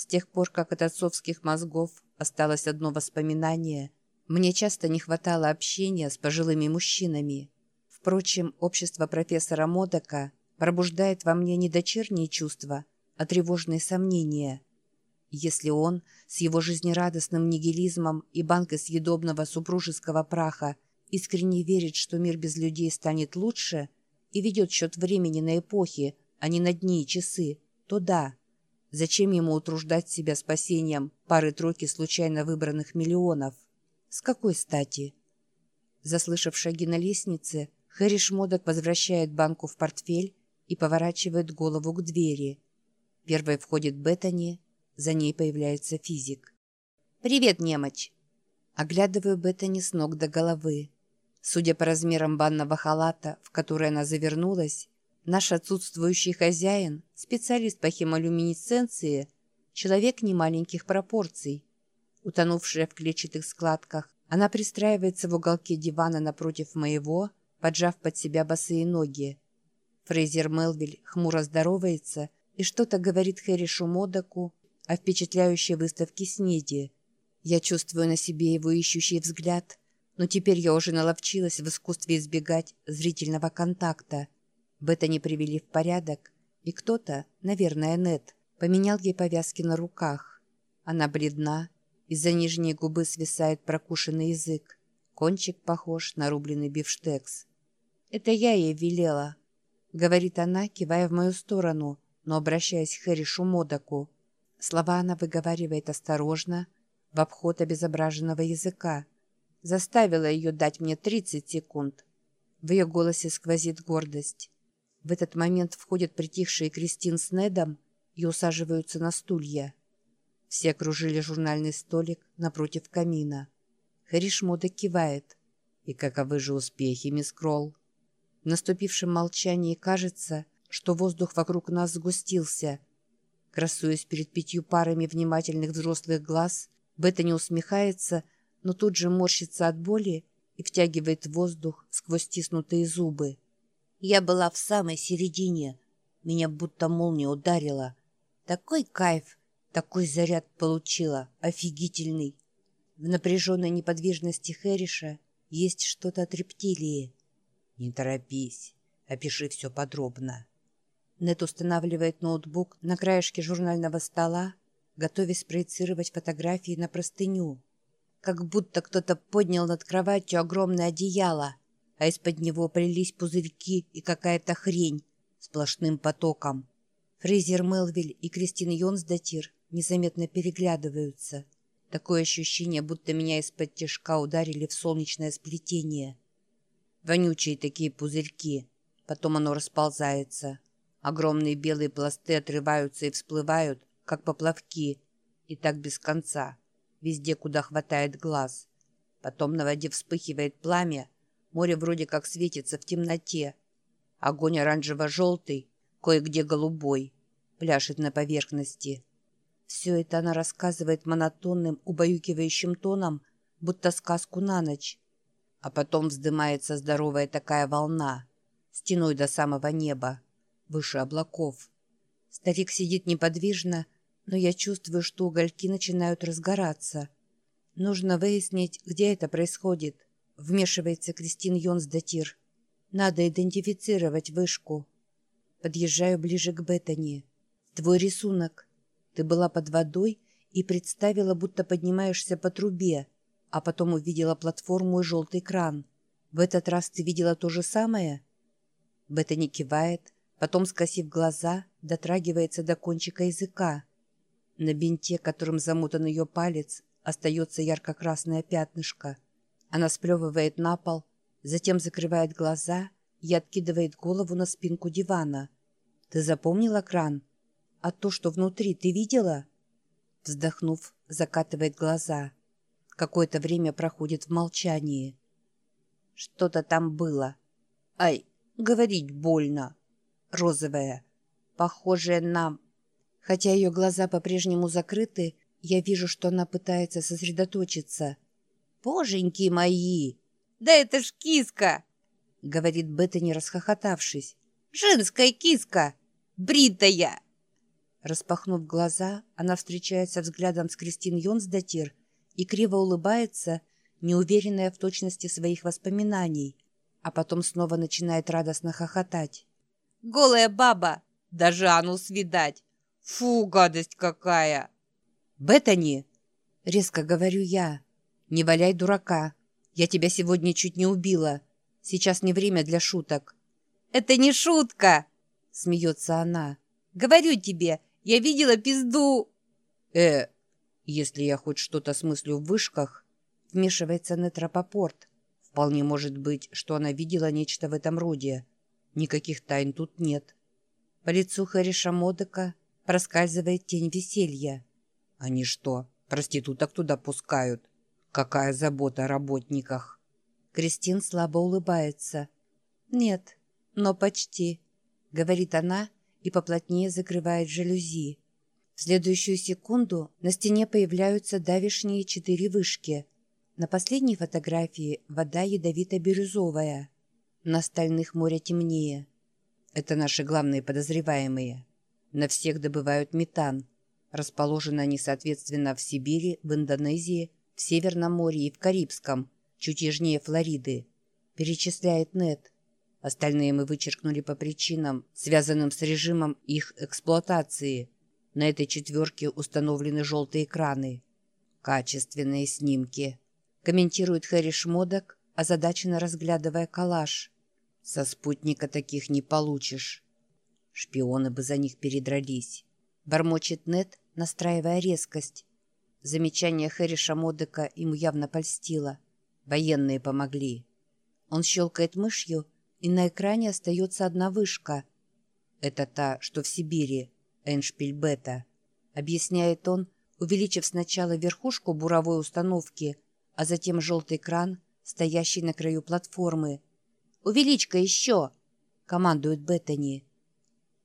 С тех пор, как от отцовских мозгов осталось одно воспоминание, мне часто не хватало общения с пожилыми мужчинами. Впрочем, общество профессора Модока пробуждает во мне не дочерние чувства, а тревожные сомнения. Если он с его жизнерадостным нигилизмом и банкой съедобного супружеского праха искренне верит, что мир без людей станет лучше и ведет счет времени на эпохи, а не на дни и часы, то да. Зачем ему утруждать себя спасением пары-тройки случайно выбранных миллионов? С какой стати? Заслышав шаги на лестнице, Хэри Шмодок возвращает банку в портфель и поворачивает голову к двери. Первой входит Беттани, за ней появляется физик. «Привет, немочь!» Оглядываю Беттани с ног до головы. Судя по размерам банного халата, в который она завернулась, наш отсутствующий хозяин, специалист по хемолюминесценции, человек немаленьких пропорций. Утонувшая в клетчатых складках, она пристраивается в уголке дивана напротив моего, поджав под себя босые ноги. Фрейзер Мелвиль хмуро здоровается и что-то говорит Хэришу Модоку о впечатляющей выставке снеди. Я чувствую на себе его ищущий взгляд, но теперь я уже наловчилась в искусстве избегать зрительного контакта. Бета не привели в порядок, и кто-то, наверное, Нет, поменял ей повязки на руках. Она бледна, из-за нижней губы свисает прокушенный язык. Кончик похож на рубленый бифштекс. «Это я ей велела», — говорит она, кивая в мою сторону, но обращаясь к Хэришу Модоку. Слова она выговаривает осторожно, в обход обезображенного языка. Заставила ее дать мне 30 секунд. В ее голосе сквозит гордость. В этот момент входят притихшие Кристин с Недом и усаживаются на стулья. Все окружили журнальный столик напротив камина. Хэриш Мода кивает. «И каковы же успехи, мисс Кролл?» В наступившем молчании кажется, что воздух вокруг нас сгустился. Красуясь перед пятью парами внимательных взрослых глаз, Бета не усмехается, но тут же морщится от боли и втягивает воздух сквозь стиснутые зубы. Я была в самой середине. Меня будто молния ударила. Такой кайф! Такой заряд получила, офигительный. В напряженной неподвижности Хэриша есть что-то от рептилии. Не торопись, опиши все подробно. Нет устанавливает ноутбук на краешке журнального стола, готовясь проецировать фотографии на простыню. Как будто кто-то поднял над кроватью огромное одеяло, а из-под него прились пузырьки и какая-то хрень сплошным потоком. Фрейзер Мелвиль и Кристин Йонсдатир незаметно переглядываются. Такое ощущение, будто меня из-под тяжка ударили в солнечное сплетение. Вонючие такие пузырьки. Потом оно расползается. Огромные белые пласты отрываются и всплывают, как поплавки. И так без конца. Везде, куда хватает глаз. Потом на воде вспыхивает пламя. Море вроде как светится в темноте. Огонь оранжево-желтый, кое-где голубой. Пляшет на поверхности. Все это она рассказывает монотонным, убаюкивающим тоном, будто сказку на ночь. А потом вздымается здоровая такая волна, стеной до самого неба, выше облаков. Старик сидит неподвижно, но я чувствую, что угольки начинают разгораться. Нужно выяснить, где это происходит. Вмешивается Кристин Йонсдатир. Надо идентифицировать вышку. Подъезжаю ближе к Беттани. Твой рисунок. Ты была под водой и представила, будто поднимаешься по трубе, а потом увидела платформу и желтый кран. В этот раз ты видела то же самое?» Бета не кивает, потом, скосив глаза, дотрагивается до кончика языка. На бинте, которым замотан ее палец, остается ярко-красное пятнышко. Она сплевывает на пол, затем закрывает глаза и откидывает голову на спинку дивана. «Ты запомнила кран?» А то, что внутри, ты видела?» Вздохнув, закатывает глаза. Какое-то время проходит в молчании. Что-то там было. Ай, говорить больно. Розовая. Похожая на... Хотя ее глаза по-прежнему закрыты, я вижу, что она пытается сосредоточиться. «Боженьки мои! Да это ж киска!» — говорит Беттани, расхохотавшись. «Женская киска! Бритая!» Распахнув глаза, она встречается взглядом с Кристин Йонсдатир и криво улыбается, неуверенная в точности своих воспоминаний, а потом снова начинает радостно хохотать. «Голая баба! Даже анус видать! Фу, гадость какая!» «Беттани!» — резко говорю я. «Не валяй дурака! Я тебя сегодня чуть не убила. Сейчас не время для шуток». «Это не шутка!» — смеется она. «Говорю тебе, я видела пизду!» «Э, если я хоть что-то смыслю в вышках, вмешивается Нетропопорт. Вполне может быть, что она видела нечто в этом роде. Никаких тайн тут нет. По лицу Хариша Модека проскальзывает тень веселья. Они что, проституток туда пускают? Какая забота о работниках? Кристин слабо улыбается. «Нет, но почти», — говорит она и поплотнее закрывает жалюзи. В следующую секунду на стене появляются давишние четыре вышки. На последней фотографии вода ядовито-бирюзовая. На остальных море темнее. Это наши главные подозреваемые. На всех добывают метан. Расположены они, соответственно, в Сибири, в Индонезии, в Северном море и в Карибском, чуть южнее Флориды. Перечисляет Нет. Остальные мы вычеркнули по причинам, связанным с режимом их эксплуатации. На этой четверке установлены желтые экраны. Качественные снимки. Комментирует Хэри Шмодок, озадаченно разглядывая калаш. Со спутника таких не получишь. Шпионы бы за них передрались. Бормочет Нет, настраивая резкость. Замечание Хэри Шамодека ему явно польстило. Военные помогли. Он щелкает мышью, и на экране остается одна вышка. Это та, что в Сибири, Эншпиль-Бета, объясняет он, увеличив сначала верхушку буровой установки, а затем желтый кран, стоящий на краю платформы. «Увеличь-ка еще!» — командует Беттани.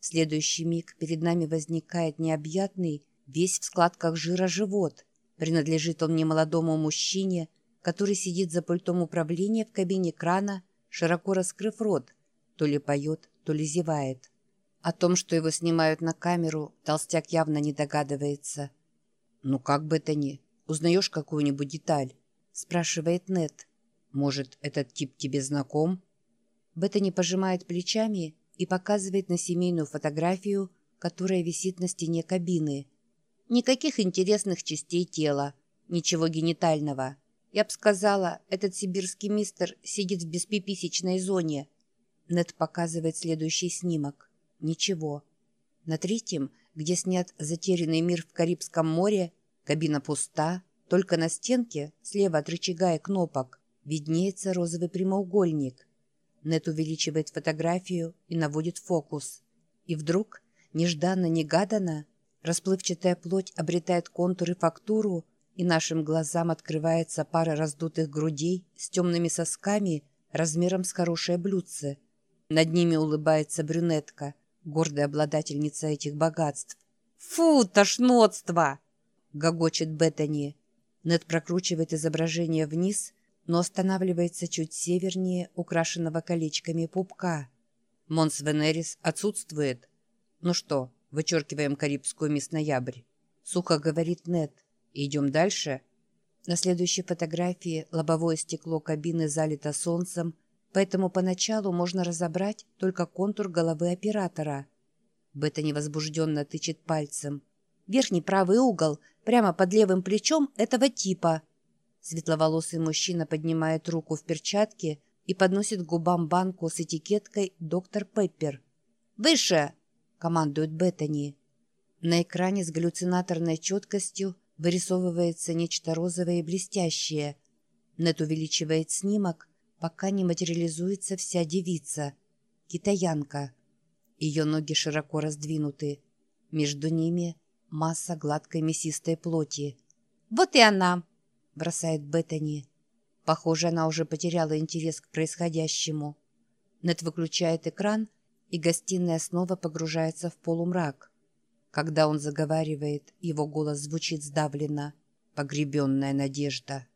В следующий миг перед нами возникает необъятный, весь в складках жира живот. Принадлежит он немолодому мужчине, который сидит за пультом управления в кабине крана широко раскрыв рот, то ли поет, то ли зевает. О том, что его снимают на камеру, толстяк явно не догадывается. «Ну как бы это ни, узнаешь какую-нибудь деталь?» – спрашивает Нет. «Может, этот тип тебе знаком?» Беттани пожимает плечами и показывает на семейную фотографию, которая висит на стене кабины. Никаких интересных частей тела, ничего генитального. Я бы сказала, этот сибирский мистер сидит в беспиписечной зоне. Нед показывает следующий снимок. Ничего. На третьем, где снят затерянный мир в Карибском море, кабина пуста, только на стенке, слева от рычага и кнопок, виднеется розовый прямоугольник. Нед увеличивает фотографию и наводит фокус. И вдруг, нежданно-негаданно, расплывчатая плоть обретает контур и фактуру, и нашим глазам открывается пара раздутых грудей с темными сосками размером с хорошее блюдце. Над ними улыбается брюнетка, гордая обладательница этих богатств. «Фу, тошнотство!» — гогочет Беттани. Нед прокручивает изображение вниз, но останавливается чуть севернее украшенного колечками пупка. Монс Венерис отсутствует. «Ну что, вычеркиваем Карибскую мисс Ноябрь?» — сухо говорит Нед. Идем дальше. На следующей фотографии лобовое стекло кабины залито солнцем, поэтому поначалу можно разобрать только контур головы оператора. Бета невозбужденно тычет пальцем. Верхний правый угол, прямо под левым плечом этого типа. Светловолосый мужчина поднимает руку в перчатке и подносит к губам банку с этикеткой «Доктор Пеппер». «Выше!» — командует Беттани. На экране с галлюцинаторной четкостью вырисовывается нечто розовое и блестящее. Нет увеличивает снимок, пока не материализуется вся девица. Китаянка. Ее ноги широко раздвинуты. Между ними масса гладкой мясистой плоти. «Вот и она!» – бросает Беттани. Похоже, она уже потеряла интерес к происходящему. Нет выключает экран, и гостиная снова погружается в полумрак. Когда он заговаривает, его голос звучит сдавленно. Погребенная надежда.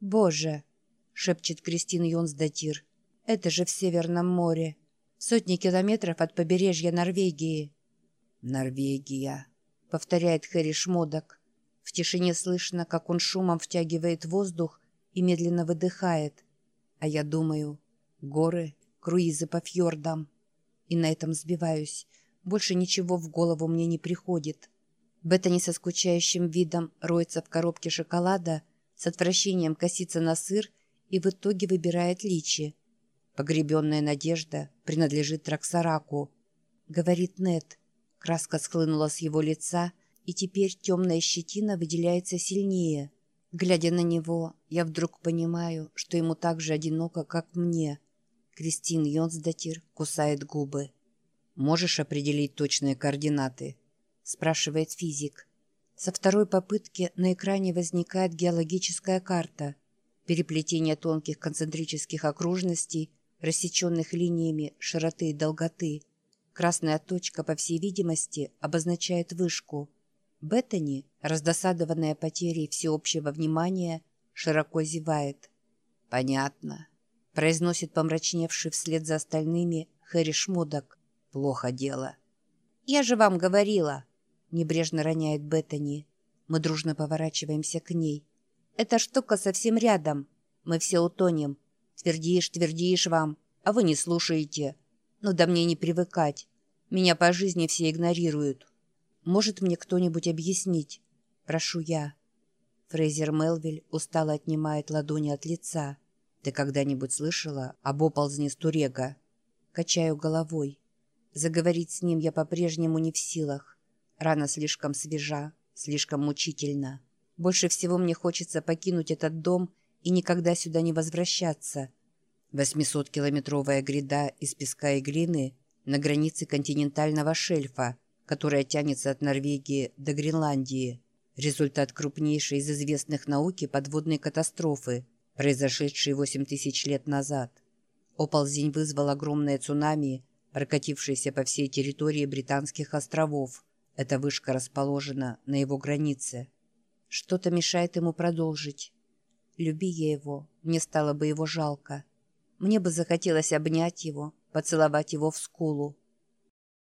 «Боже!» — шепчет Кристин Йонсдатир. «Это же в Северном море. Сотни километров от побережья Норвегии». «Норвегия!» — повторяет Хэри Шмодок. В тишине слышно, как он шумом втягивает воздух и медленно выдыхает. А я думаю, горы, круизы по фьордам. И на этом сбиваюсь. Больше ничего в голову мне не приходит. Беттани со скучающим видом роется в коробке шоколада, с отвращением косится на сыр и в итоге выбирает личи. Погребенная надежда принадлежит Траксараку. Говорит Нет. Краска схлынула с его лица, и теперь темная щетина выделяется сильнее. Глядя на него, я вдруг понимаю, что ему так же одиноко, как мне. Кристин Йонсдатир кусает губы. «Можешь определить точные координаты?» – спрашивает физик. Со второй попытки на экране возникает геологическая карта. Переплетение тонких концентрических окружностей, рассеченных линиями широты и долготы. Красная точка, по всей видимости, обозначает вышку. Беттани, раздосадованная потерей всеобщего внимания, широко зевает. «Понятно», — произносит помрачневший вслед за остальными Хэри Шмудок. «Плохо дело». «Я же вам говорила», — небрежно роняет Беттани. Мы дружно поворачиваемся к ней. «Эта штука совсем рядом. Мы все утонем. Твердишь, твердишь вам, а вы не слушаете. Но да мне не привыкать. Меня по жизни все игнорируют. Может мне кто-нибудь объяснить? Прошу я». Фрейзер Мелвиль устало отнимает ладони от лица. «Ты когда-нибудь слышала об оползне Стурега?» Качаю головой. Заговорить с ним я по-прежнему не в силах. Рана слишком свежа, слишком мучительна. Больше всего мне хочется покинуть этот дом и никогда сюда не возвращаться. 800-километровая гряда из песка и глины на границе континентального шельфа, которая тянется от Норвегии до Гренландии. Результат крупнейшей из известных науки подводной катастрофы, произошедшей 8 тысяч лет назад. Оползень вызвал огромное цунами, прокатившееся по всей территории Британских островов – эта вышка расположена на его границе. Что-то мешает ему продолжить. Люби я его, мне стало бы его жалко. Мне бы захотелось обнять его, поцеловать его в скулу.